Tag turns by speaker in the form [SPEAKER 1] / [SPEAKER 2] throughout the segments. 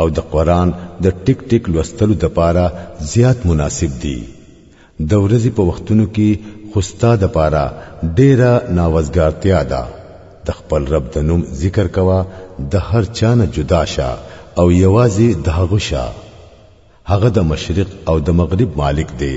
[SPEAKER 1] او
[SPEAKER 2] د قران د ټیک ټیک لوستلو د پاره زیات مناسب دي د ورځې په وختونو کې خوستا د پاره ډیره ناوزګارتیا ده د خپل رب د نوم ذکر کوا د هر چانه جدا شه او یوازې د هغه شه هغه د مشرق او د مغرب مالک دی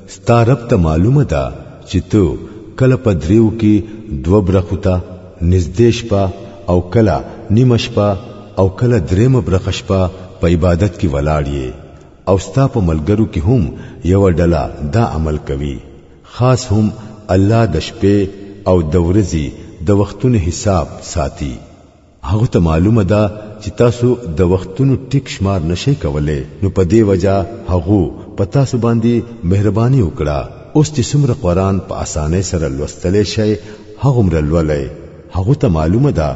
[SPEAKER 2] ستا رب ته معلومه ده چې ته کله په دریو کې دوه برخو ته نږدې شپه او کله نیمه شپه او کله درېمه برخه شپه په عبادت کې ولاړ یې او ستا په ملګرو کې هم یو ډله دا عمل کوي خاص هم الله د شپې او د ورځې د وختونو حساب ساتي هغه ته معلومه ده چې تاسو د وختونو ټیک شمار نشئ کولای نو په دې وجه هغه په تاسو باندې مهرباني وکړه اوس چې څومره قران په اسانۍ سره لوستلی شئ هغومره لولئ هغه ته معلومه ده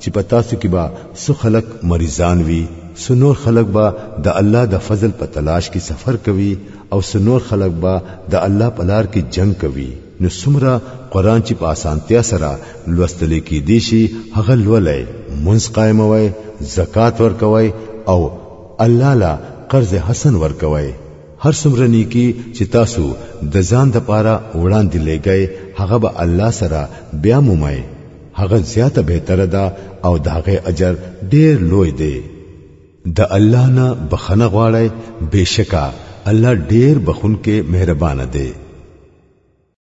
[SPEAKER 2] چې په تاسو کې به څو خلک مریضان وي څو نور خلک به د الله د فضل په تلاش کې سفر کوي او څو نور خلک به د الله په لار کې جنگ کوي نو څومره قران چې په اسانتیا سره لوستل کې دي شي هغه لولای منځ قائموي زکات ورکوي او الله لا قرض حسن ورکوي هر څومره نیکی چې تاسو د ځان د پاره وړاندې لګی هغه به الله سره بیا مومئ هغه زیاته بهتره ده او د هغه اجر ډیر لوی دی د الله نه بخنه غواړی بشکا الله ډیر بخون کې مهربان دی